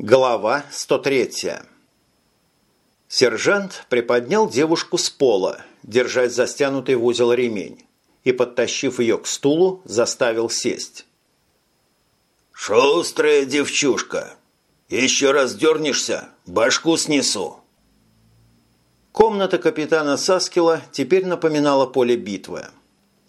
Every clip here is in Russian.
Глава 103. Сержант приподнял девушку с пола, держась застянутый в узел ремень, и, подтащив ее к стулу, заставил сесть. «Шустрая девчушка! Еще раз дернешься, башку снесу!» Комната капитана Саскила теперь напоминала поле битвы.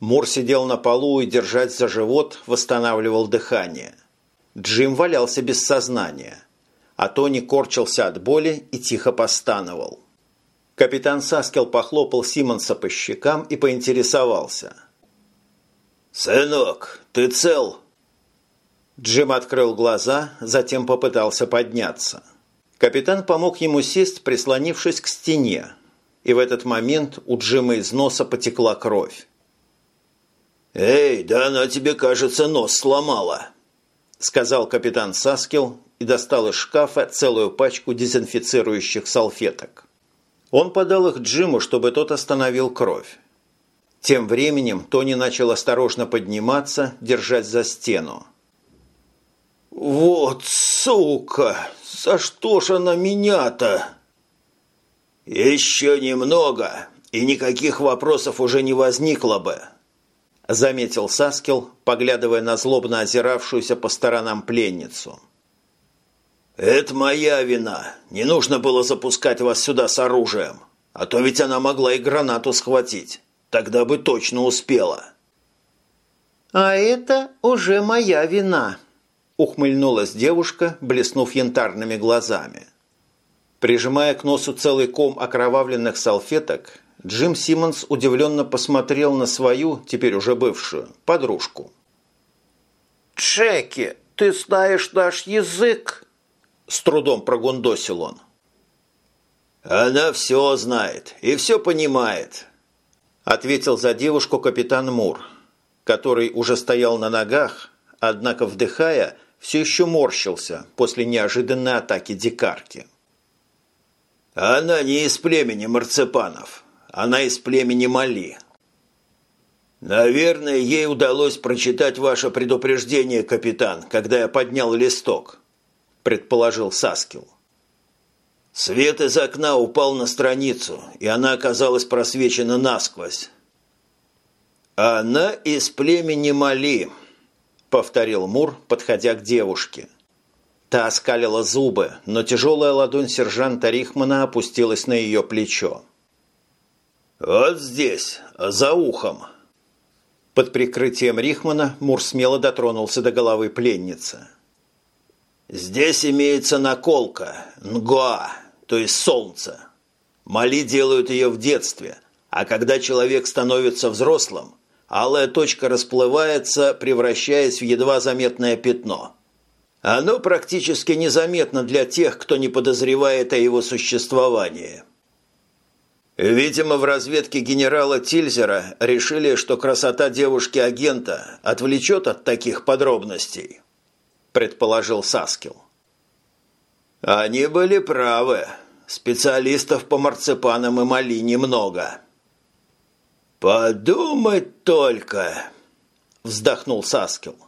Мур сидел на полу и, держась за живот, восстанавливал дыхание. Джим валялся без сознания – а Тони корчился от боли и тихо постановал. Капитан Саскел похлопал Симонса по щекам и поинтересовался. «Сынок, ты цел?» Джим открыл глаза, затем попытался подняться. Капитан помог ему сесть, прислонившись к стене, и в этот момент у Джима из носа потекла кровь. «Эй, да она тебе, кажется, нос сломала», – сказал капитан Саскел и достал из шкафа целую пачку дезинфицирующих салфеток. Он подал их Джиму, чтобы тот остановил кровь. Тем временем Тони начал осторожно подниматься, держась за стену. «Вот сука! За что ж она меня-то?» «Еще немного, и никаких вопросов уже не возникло бы», заметил Саскел, поглядывая на злобно озиравшуюся по сторонам пленницу. «Это моя вина. Не нужно было запускать вас сюда с оружием. А то ведь она могла и гранату схватить. Тогда бы точно успела». «А это уже моя вина», – ухмыльнулась девушка, блеснув янтарными глазами. Прижимая к носу целый ком окровавленных салфеток, Джим Симмонс удивленно посмотрел на свою, теперь уже бывшую, подружку. «Джеки, ты знаешь наш язык?» С трудом прогундосил он. «Она все знает и все понимает», – ответил за девушку капитан Мур, который уже стоял на ногах, однако, вдыхая, все еще морщился после неожиданной атаки дикарки. «Она не из племени марципанов, она из племени Мали». «Наверное, ей удалось прочитать ваше предупреждение, капитан, когда я поднял листок», предположил Саскил. Свет из окна упал на страницу, и она оказалась просвечена насквозь. «Она из племени Мали», – повторил Мур, подходя к девушке. Та оскалила зубы, но тяжелая ладонь сержанта Рихмана опустилась на ее плечо. «Вот здесь, за ухом». Под прикрытием Рихмана Мур смело дотронулся до головы пленницы. Здесь имеется наколка, нгуа, то есть солнце. Мали делают ее в детстве, а когда человек становится взрослым, алая точка расплывается, превращаясь в едва заметное пятно. Оно практически незаметно для тех, кто не подозревает о его существовании. Видимо, в разведке генерала Тильзера решили, что красота девушки-агента отвлечет от таких подробностей предположил Саскил. Они были правы. Специалистов по марципанам и мали немного. Подумать только, вздохнул Саскил.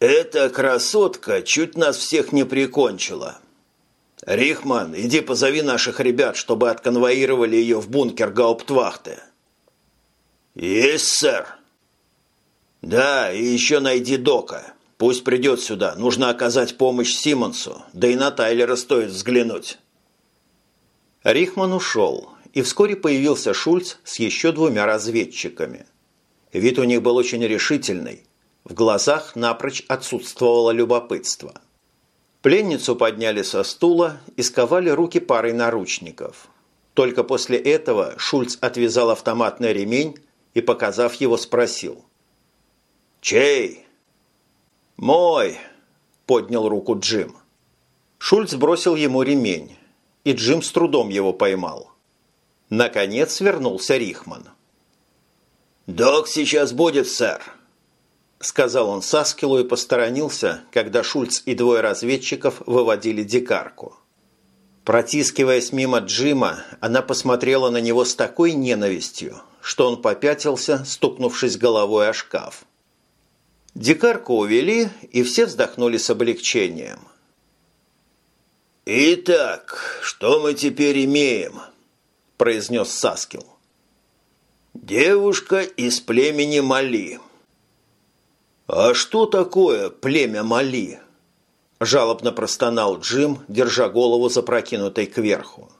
Эта красотка чуть нас всех не прикончила. Рихман, иди позови наших ребят, чтобы отконвоировали ее в бункер Гауптвахты. Есть, сэр. Да, и еще найди Дока. Пусть придет сюда. Нужно оказать помощь Симмонсу. Да и на Тайлера стоит взглянуть. Рихман ушел, и вскоре появился Шульц с еще двумя разведчиками. Вид у них был очень решительный. В глазах напрочь отсутствовало любопытство. Пленницу подняли со стула и сковали руки парой наручников. Только после этого Шульц отвязал автоматный ремень и, показав его, спросил. «Чей?» «Мой!» – поднял руку Джим. Шульц бросил ему ремень, и Джим с трудом его поймал. Наконец вернулся Рихман. «Док сейчас будет, сэр», – сказал он Саскилу и посторонился, когда Шульц и двое разведчиков выводили дикарку. Протискиваясь мимо Джима, она посмотрела на него с такой ненавистью, что он попятился, стукнувшись головой о шкаф. Дикарку увели, и все вздохнули с облегчением. «Итак, что мы теперь имеем?» – произнес Саскил. «Девушка из племени Мали». «А что такое племя Мали?» – жалобно простонал Джим, держа голову запрокинутой кверху.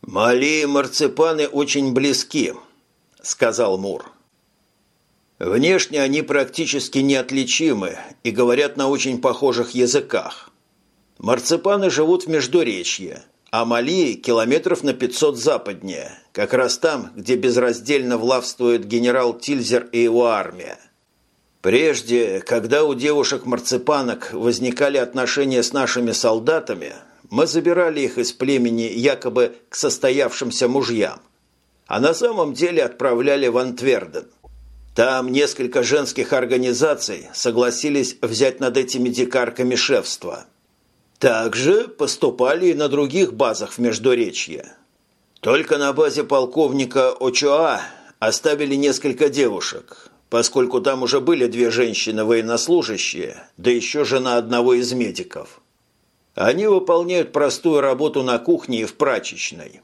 «Мали и марципаны очень близки», – сказал Мур. «Внешне они практически неотличимы и говорят на очень похожих языках. Марципаны живут в Междуречье, а Малии километров на 500 западнее, как раз там, где безраздельно влавствует генерал Тильзер и его армия. Прежде, когда у девушек-марципанок возникали отношения с нашими солдатами, мы забирали их из племени якобы к состоявшимся мужьям, а на самом деле отправляли в Антверден. Там несколько женских организаций согласились взять над этими дикарками шефство – также поступали и на других базах в Междуречье. Только на базе полковника Очоа оставили несколько девушек, поскольку там уже были две женщины-военнослужащие, да еще жена одного из медиков. Они выполняют простую работу на кухне и в прачечной.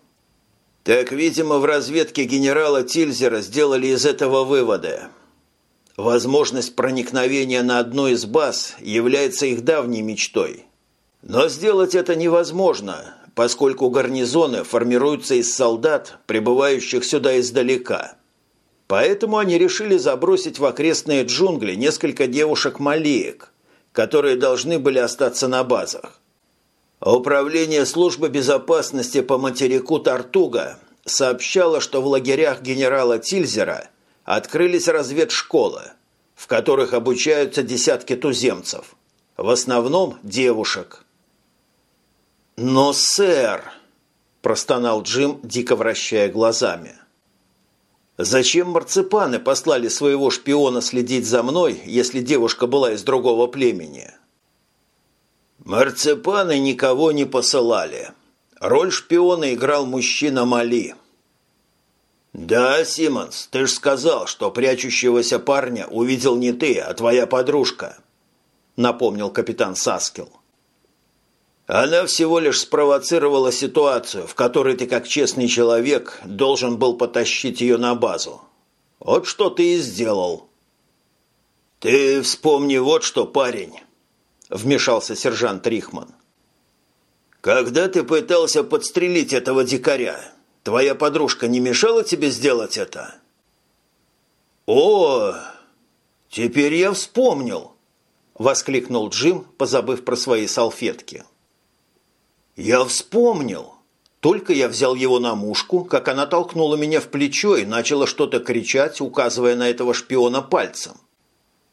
Так, видимо, в разведке генерала Тильзера сделали из этого выводы. Возможность проникновения на одну из баз является их давней мечтой – но сделать это невозможно, поскольку гарнизоны формируются из солдат, прибывающих сюда издалека. Поэтому они решили забросить в окрестные джунгли несколько девушек-малеек, которые должны были остаться на базах. Управление службы безопасности по материку Тартуга сообщало, что в лагерях генерала Тильзера открылись разведшколы, в которых обучаются десятки туземцев, в основном девушек – «Но, сэр!» – простонал Джим, дико вращая глазами. «Зачем марципаны послали своего шпиона следить за мной, если девушка была из другого племени?» «Марципаны никого не посылали. Роль шпиона играл мужчина Мали». «Да, Симмонс, ты ж сказал, что прячущегося парня увидел не ты, а твоя подружка», – напомнил капитан Саскил. Она всего лишь спровоцировала ситуацию, в которой ты, как честный человек, должен был потащить ее на базу. Вот что ты и сделал. Ты вспомни вот что, парень, вмешался сержант Рихман. Когда ты пытался подстрелить этого дикаря, твоя подружка не мешала тебе сделать это? О, теперь я вспомнил, воскликнул Джим, позабыв про свои салфетки. «Я вспомнил!» Только я взял его на мушку, как она толкнула меня в плечо и начала что-то кричать, указывая на этого шпиона пальцем.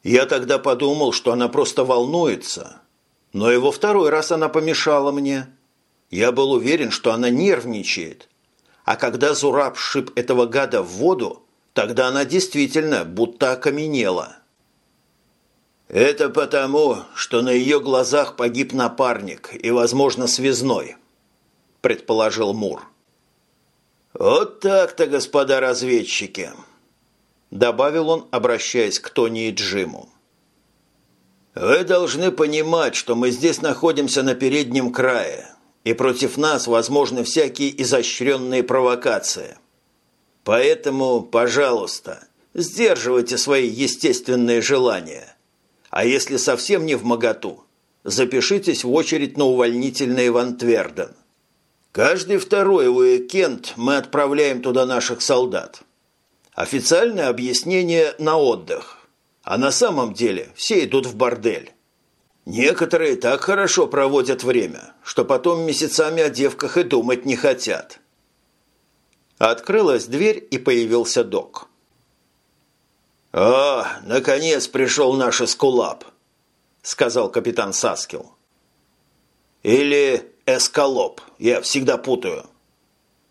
Я тогда подумал, что она просто волнуется. Но во второй раз она помешала мне. Я был уверен, что она нервничает. А когда Зураб шип этого гада в воду, тогда она действительно будто окаменела. «Это потому, что на ее глазах погиб напарник и, возможно, связной», – предположил Мур. «Вот так-то, господа разведчики», – добавил он, обращаясь к Тони и Джиму. «Вы должны понимать, что мы здесь находимся на переднем крае, и против нас возможны всякие изощренные провокации. Поэтому, пожалуйста, сдерживайте свои естественные желания». А если совсем не в моготу, запишитесь в очередь на увольнительные в Антверден. Каждый второй уикенд мы отправляем туда наших солдат. Официальное объяснение на отдых. А на самом деле все идут в бордель. Некоторые так хорошо проводят время, что потом месяцами о девках и думать не хотят. Открылась дверь и появился док. «О, наконец пришел наш эскулап», – сказал капитан Саскил. «Или эскалоп, я всегда путаю.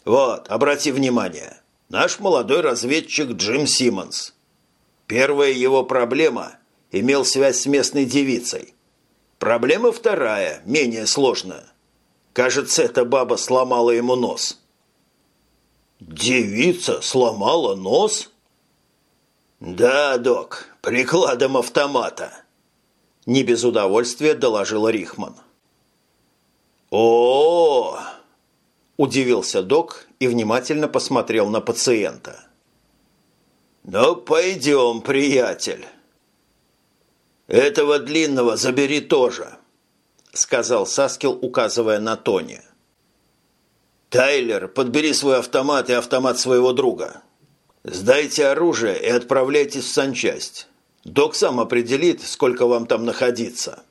Вот, обрати внимание, наш молодой разведчик Джим Симмонс. Первая его проблема – имел связь с местной девицей. Проблема вторая, менее сложная. Кажется, эта баба сломала ему нос». «Девица сломала нос?» «Да, док, прикладом автомата», – не без удовольствия доложил Рихман. о, -о, -о удивился док и внимательно посмотрел на пациента. «Ну, пойдем, приятель». «Этого длинного забери тоже», – сказал Саскил, указывая на Тони. «Тайлер, подбери свой автомат и автомат своего друга. Сдайте оружие и отправляйтесь в санчасть. Док сам определит, сколько вам там находиться».